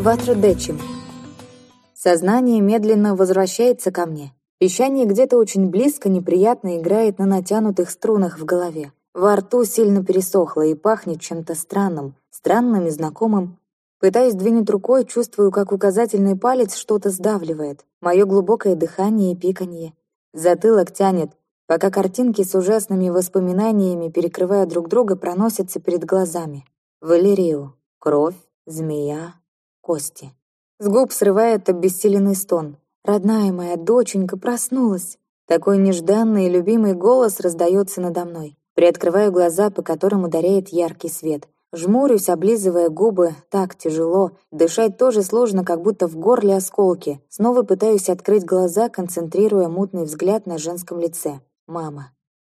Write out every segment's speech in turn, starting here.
Ватрадечим. Сознание медленно возвращается ко мне. Пищание где-то очень близко неприятно играет на натянутых струнах в голове. Во рту сильно пересохло и пахнет чем-то странным, странным и знакомым. Пытаюсь двинуть рукой, чувствую, как указательный палец что-то сдавливает. Мое глубокое дыхание и пиканье. Затылок тянет, пока картинки с ужасными воспоминаниями, перекрывая друг друга, проносятся перед глазами. Валерию. Кровь, змея, кости. С губ срывает обессиленный стон. «Родная моя доченька проснулась!» Такой нежданный и любимый голос раздается надо мной. Приоткрываю глаза, по которым ударяет яркий свет. Жмурюсь, облизывая губы. Так тяжело. Дышать тоже сложно, как будто в горле осколки. Снова пытаюсь открыть глаза, концентрируя мутный взгляд на женском лице. «Мама».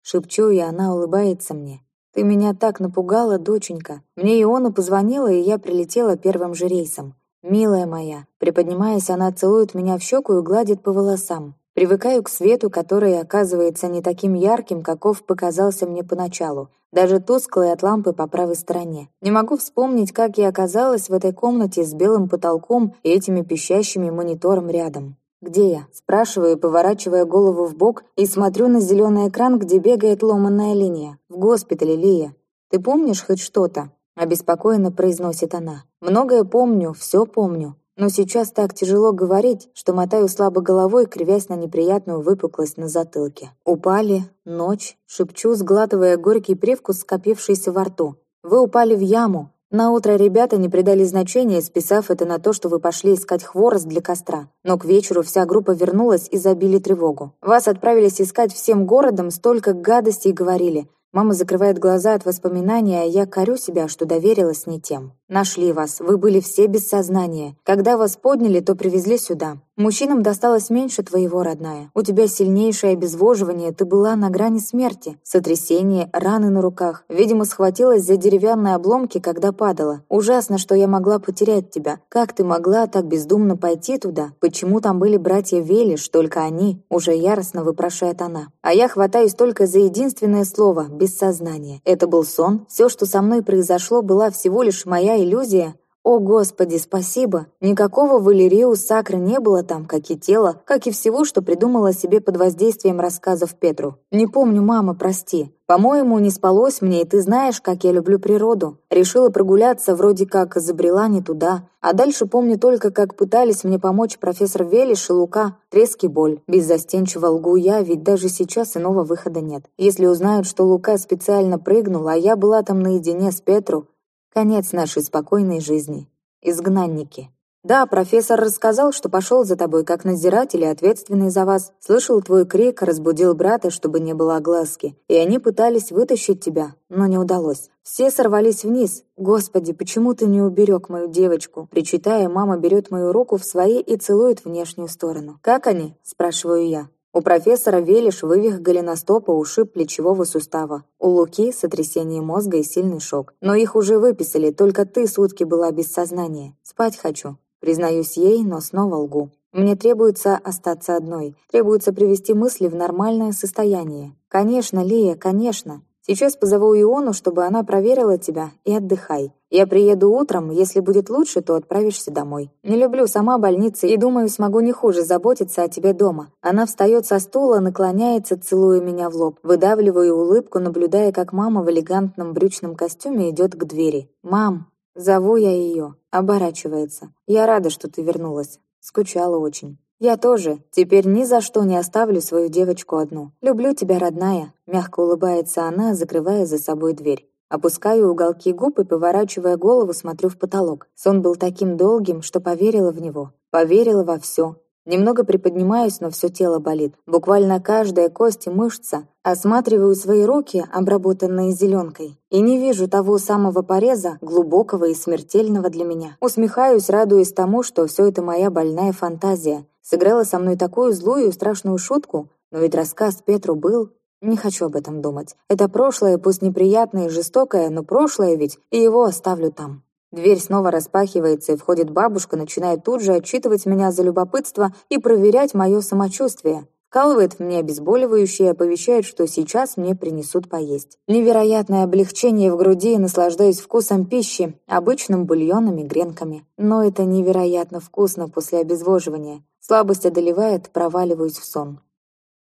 Шепчу, и она улыбается мне. «Ты меня так напугала, доченька. Мне Иону позвонила, и я прилетела первым же рейсом. Милая моя». Приподнимаясь, она целует меня в щеку и гладит по волосам. Привыкаю к свету, который оказывается не таким ярким, каков показался мне поначалу, даже тусклый от лампы по правой стороне. Не могу вспомнить, как я оказалась в этой комнате с белым потолком и этими пищащими монитором рядом. «Где я?» – спрашиваю, поворачивая голову в бок и смотрю на зеленый экран, где бегает ломанная линия. «В госпитале, Лия. Ты помнишь хоть что-то?» – обеспокоенно произносит она. «Многое помню, все помню. Но сейчас так тяжело говорить, что мотаю слабо головой, кривясь на неприятную выпуклость на затылке. Упали, ночь, шепчу, сглатывая горький привкус, скопившийся во рту. Вы упали в яму, на утро ребята не придали значения, списав это на то, что вы пошли искать хворост для костра. Но к вечеру вся группа вернулась и забили тревогу. Вас отправились искать всем городом, столько гадостей говорили. Мама закрывает глаза от воспоминаний, а я корю себя, что доверилась не тем. Нашли вас, вы были все без сознания. Когда вас подняли, то привезли сюда. Мужчинам досталось меньше твоего, родная. У тебя сильнейшее обезвоживание, ты была на грани смерти. Сотрясение, раны на руках. Видимо, схватилась за деревянные обломки, когда падала. Ужасно, что я могла потерять тебя. Как ты могла так бездумно пойти туда? Почему там были братья Велиш, только они? Уже яростно вопрошает она. А я хватаюсь только за единственное слово – без сознания. Это был сон. Все, что со мной произошло, была всего лишь моя иллюзия. О, Господи, спасибо! Никакого Валерию Сакры не было там, как и тело, как и всего, что придумала себе под воздействием рассказов Петру. Не помню, мама, прости. По-моему, не спалось мне, и ты знаешь, как я люблю природу. Решила прогуляться, вроде как забрела не туда. А дальше помню только, как пытались мне помочь профессор Велиш и Лука. Трески боль. Беззастенчиво лгу я, ведь даже сейчас иного выхода нет. Если узнают, что Лука специально прыгнул, а я была там наедине с Петру, конец нашей спокойной жизни. Изгнанники. «Да, профессор рассказал, что пошел за тобой как надзиратель и ответственный за вас. Слышал твой крик, разбудил брата, чтобы не было огласки. И они пытались вытащить тебя, но не удалось. Все сорвались вниз. Господи, почему ты не уберег мою девочку?» Причитая, мама берет мою руку в свои и целует внешнюю сторону. «Как они?» – спрашиваю я. У профессора Велиш вывих голеностопа, ушиб плечевого сустава. У Луки сотрясение мозга и сильный шок. Но их уже выписали, только ты сутки была без сознания. Спать хочу. Признаюсь ей, но снова лгу. Мне требуется остаться одной. Требуется привести мысли в нормальное состояние. Конечно, Лия, конечно. Сейчас позову Иону, чтобы она проверила тебя, и отдыхай. Я приеду утром, если будет лучше, то отправишься домой. Не люблю сама больницы и думаю, смогу не хуже заботиться о тебе дома. Она встает со стула, наклоняется, целуя меня в лоб. Выдавливаю улыбку, наблюдая, как мама в элегантном брючном костюме идет к двери. «Мам!» Зову я ее. Оборачивается. «Я рада, что ты вернулась. Скучала очень». «Я тоже. Теперь ни за что не оставлю свою девочку одну. Люблю тебя, родная», — мягко улыбается она, закрывая за собой дверь. Опускаю уголки губ и, поворачивая голову, смотрю в потолок. Сон был таким долгим, что поверила в него. Поверила во все. Немного приподнимаюсь, но все тело болит. Буквально каждая кость и мышца. Осматриваю свои руки, обработанные зеленкой. И не вижу того самого пореза, глубокого и смертельного для меня. Усмехаюсь, радуясь тому, что все это моя больная фантазия. Сыграла со мной такую злую и страшную шутку, но ведь рассказ Петру был... Не хочу об этом думать. Это прошлое, пусть неприятное и жестокое, но прошлое ведь, и его оставлю там. Дверь снова распахивается, и входит бабушка, начинает тут же отчитывать меня за любопытство и проверять мое самочувствие. Вкалывает в мне обезболивающее и оповещает, что сейчас мне принесут поесть. Невероятное облегчение в груди и наслаждаюсь вкусом пищи, обычным бульоном и гренками. Но это невероятно вкусно после обезвоживания. Слабость одолевает, проваливаюсь в сон.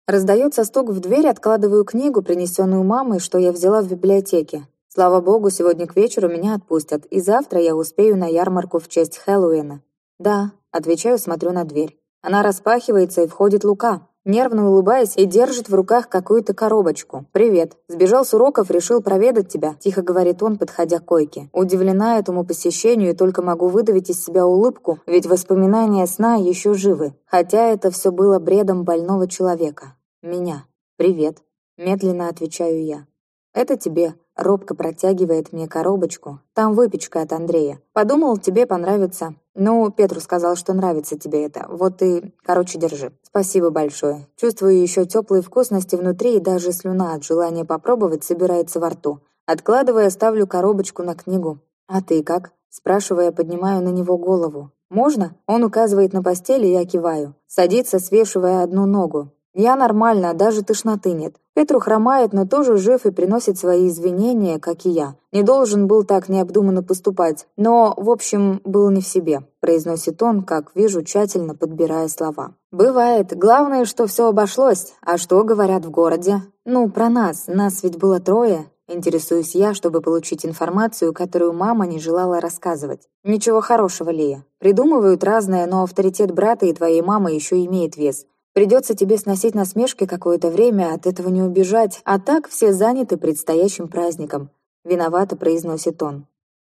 Раздается стук в дверь, откладываю книгу, принесенную мамой, что я взяла в библиотеке. Слава богу, сегодня к вечеру меня отпустят, и завтра я успею на ярмарку в честь Хэллоуина. «Да», — отвечаю, смотрю на дверь. Она распахивается, и входит Лука нервно улыбаясь и держит в руках какую-то коробочку. «Привет. Сбежал с уроков, решил проведать тебя», — тихо говорит он, подходя к койке. Удивлена этому посещению и только могу выдавить из себя улыбку, ведь воспоминания сна еще живы. Хотя это все было бредом больного человека. Меня. «Привет», — медленно отвечаю я. «Это тебе». Робко протягивает мне коробочку. Там выпечка от Андрея. Подумал, тебе понравится. Ну, Петру сказал, что нравится тебе это. Вот и... Короче, держи. Спасибо большое. Чувствую еще теплые вкусности внутри, и даже слюна от желания попробовать собирается во рту. Откладывая, ставлю коробочку на книгу. «А ты как?» Спрашивая, поднимаю на него голову. «Можно?» Он указывает на постель, и я киваю. Садится, свешивая одну ногу. Я нормально, даже тошноты нет. Петру хромает, но тоже жив и приносит свои извинения, как и я. Не должен был так необдуманно поступать, но, в общем, был не в себе, произносит он, как вижу, тщательно подбирая слова. Бывает. Главное, что все обошлось. А что говорят в городе? Ну, про нас. Нас ведь было трое. Интересуюсь я, чтобы получить информацию, которую мама не желала рассказывать. Ничего хорошего, Лия. Придумывают разное, но авторитет брата и твоей мамы еще имеет вес. Придется тебе сносить насмешки какое-то время, от этого не убежать, а так все заняты предстоящим праздником. Виновато произносит он.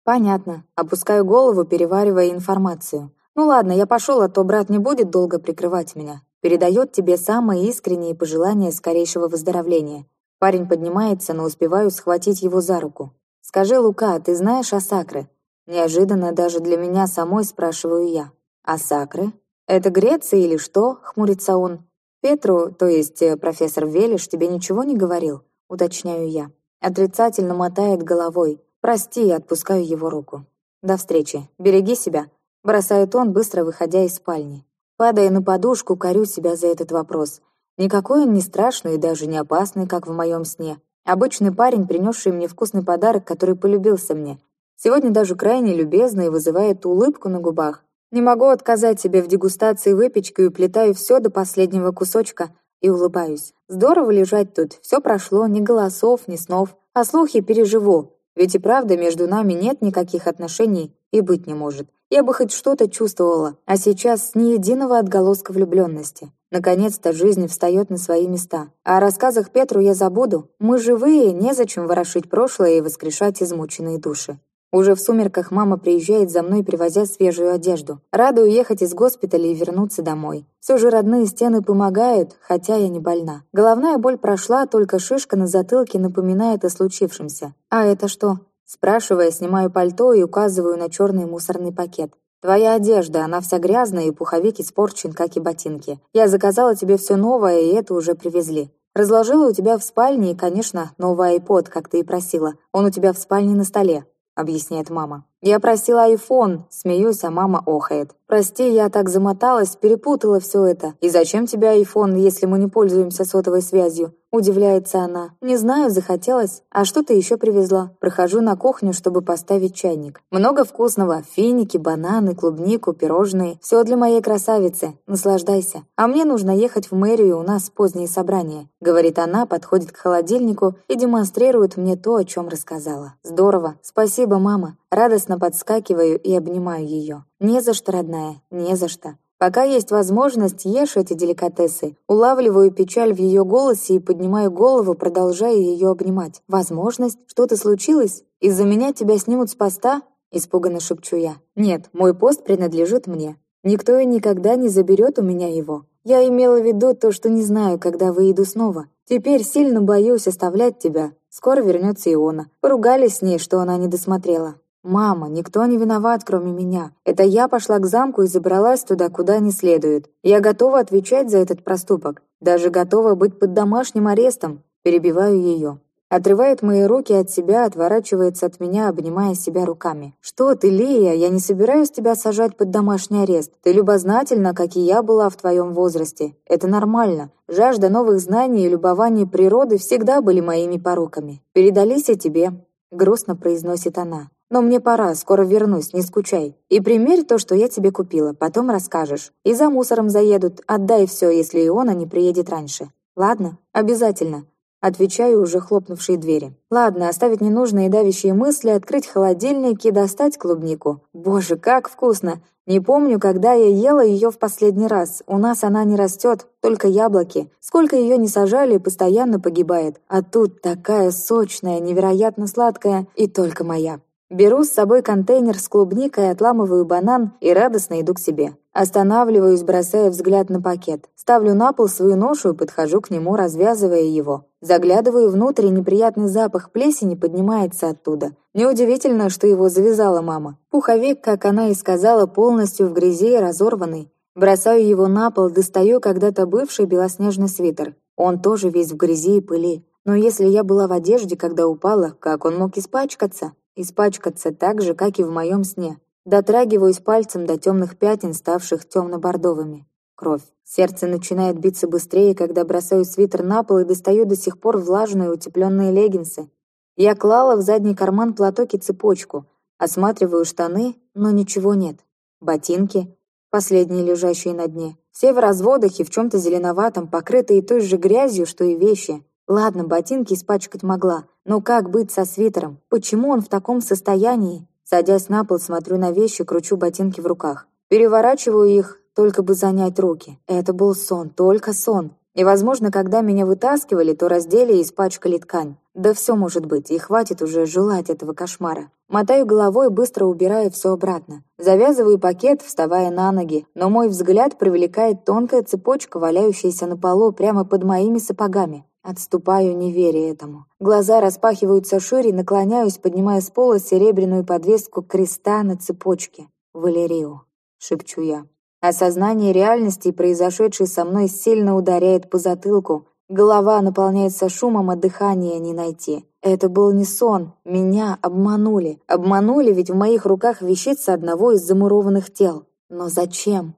Понятно. Опускаю голову, переваривая информацию. Ну ладно, я пошел, а то брат не будет долго прикрывать меня. Передает тебе самые искренние пожелания скорейшего выздоровления. Парень поднимается, но успеваю схватить его за руку. «Скажи, Лука, ты знаешь о Сакре?» Неожиданно даже для меня самой спрашиваю я. «А Сакре?» «Это Греция или что?» — хмурится он. «Петру, то есть э, профессор Велиш, тебе ничего не говорил?» — уточняю я. Отрицательно мотает головой. «Прости, отпускаю его руку». «До встречи. Береги себя», — бросает он, быстро выходя из спальни. Падая на подушку, корю себя за этот вопрос. Никакой он не страшный и даже не опасный, как в моем сне. Обычный парень, принесший мне вкусный подарок, который полюбился мне. Сегодня даже крайне любезный и вызывает улыбку на губах. Не могу отказать себе в дегустации выпечки и уплетаю все до последнего кусочка и улыбаюсь. Здорово лежать тут, все прошло, ни голосов, ни снов. А слухи переживу, ведь и правда между нами нет никаких отношений и быть не может. Я бы хоть что-то чувствовала, а сейчас ни единого отголоска влюбленности. Наконец-то жизнь встает на свои места. А о рассказах Петру я забуду. Мы живые, незачем ворошить прошлое и воскрешать измученные души. Уже в сумерках мама приезжает за мной, привозя свежую одежду. Рада уехать из госпиталя и вернуться домой. Все же родные стены помогают, хотя я не больна. Головная боль прошла, только шишка на затылке напоминает о случившемся. «А это что?» Спрашивая, снимаю пальто и указываю на черный мусорный пакет. «Твоя одежда, она вся грязная, и пуховик испорчен, как и ботинки. Я заказала тебе все новое, и это уже привезли. Разложила у тебя в спальне, и, конечно, новый iPod, как ты и просила. Он у тебя в спальне на столе. — объясняет мама. «Я просила айфон», — смеюсь, а мама охает. «Прости, я так замоталась, перепутала все это. И зачем тебе айфон, если мы не пользуемся сотовой связью?» Удивляется она. «Не знаю, захотелось. А что ты еще привезла?» Прохожу на кухню, чтобы поставить чайник. Много вкусного. Финики, бананы, клубнику, пирожные. Все для моей красавицы. Наслаждайся. А мне нужно ехать в мэрию, у нас позднее собрание. Говорит она, подходит к холодильнику и демонстрирует мне то, о чем рассказала. Здорово. Спасибо, мама. Радостно подскакиваю и обнимаю ее. Не за что, родная, не за что. Пока есть возможность, ешь эти деликатесы. Улавливаю печаль в ее голосе и поднимаю голову, продолжая ее обнимать. «Возможность? Что-то случилось? Из-за меня тебя снимут с поста?» Испуганно шепчу я. «Нет, мой пост принадлежит мне. Никто и никогда не заберет у меня его. Я имела в виду то, что не знаю, когда выйду снова. Теперь сильно боюсь оставлять тебя. Скоро вернется Иона. Поругались с ней, что она не досмотрела. «Мама, никто не виноват, кроме меня. Это я пошла к замку и забралась туда, куда не следует. Я готова отвечать за этот проступок. Даже готова быть под домашним арестом». Перебиваю ее. Отрывает мои руки от себя, отворачивается от меня, обнимая себя руками. «Что ты, Лия? Я не собираюсь тебя сажать под домашний арест. Ты любознательна, как и я была в твоем возрасте. Это нормально. Жажда новых знаний и любование природой всегда были моими пороками. Передались и тебе», — грустно произносит она. «Но мне пора, скоро вернусь, не скучай. И примерь то, что я тебе купила, потом расскажешь. И за мусором заедут, отдай все, если Иона не приедет раньше. Ладно? Обязательно. Отвечаю, уже хлопнувшие двери. Ладно, оставить ненужные давящие мысли, открыть холодильник и достать клубнику. Боже, как вкусно! Не помню, когда я ела ее в последний раз. У нас она не растет, только яблоки. Сколько ее не сажали, постоянно погибает. А тут такая сочная, невероятно сладкая и только моя. Беру с собой контейнер с клубникой, отламываю банан и радостно иду к себе. Останавливаюсь, бросая взгляд на пакет. Ставлю на пол свою ношу и подхожу к нему, развязывая его. Заглядываю внутрь, и неприятный запах плесени поднимается оттуда. Неудивительно, что его завязала мама. Пуховик, как она и сказала, полностью в грязи и разорванный. Бросаю его на пол, достаю когда-то бывший белоснежный свитер. Он тоже весь в грязи и пыли. Но если я была в одежде, когда упала, как он мог испачкаться? Испачкаться так же, как и в моем сне. Дотрагиваюсь пальцем до темных пятен, ставших темно-бордовыми. Кровь. Сердце начинает биться быстрее, когда бросаю свитер на пол и достаю до сих пор влажные утепленные леггинсы. Я клала в задний карман платок и цепочку. Осматриваю штаны, но ничего нет. Ботинки, последние лежащие на дне. Все в разводах и в чем-то зеленоватом, покрытые той же грязью, что и вещи. Ладно, ботинки испачкать могла, но как быть со свитером? Почему он в таком состоянии? Садясь на пол, смотрю на вещи, кручу ботинки в руках. Переворачиваю их, только бы занять руки. Это был сон, только сон. И, возможно, когда меня вытаскивали, то раздели и испачкали ткань. Да все может быть, и хватит уже желать этого кошмара. Мотаю головой, быстро убирая все обратно. Завязываю пакет, вставая на ноги, но мой взгляд привлекает тонкая цепочка, валяющаяся на полу прямо под моими сапогами. Отступаю, не веря этому. Глаза распахиваются шире, наклоняюсь, поднимая с пола серебряную подвеску креста на цепочке. «Валерио», — шепчу я. Осознание реальности, произошедшей со мной, сильно ударяет по затылку. Голова наполняется шумом, а дыхания не найти. Это был не сон. Меня обманули. Обманули, ведь в моих руках вещица одного из замурованных тел. Но зачем?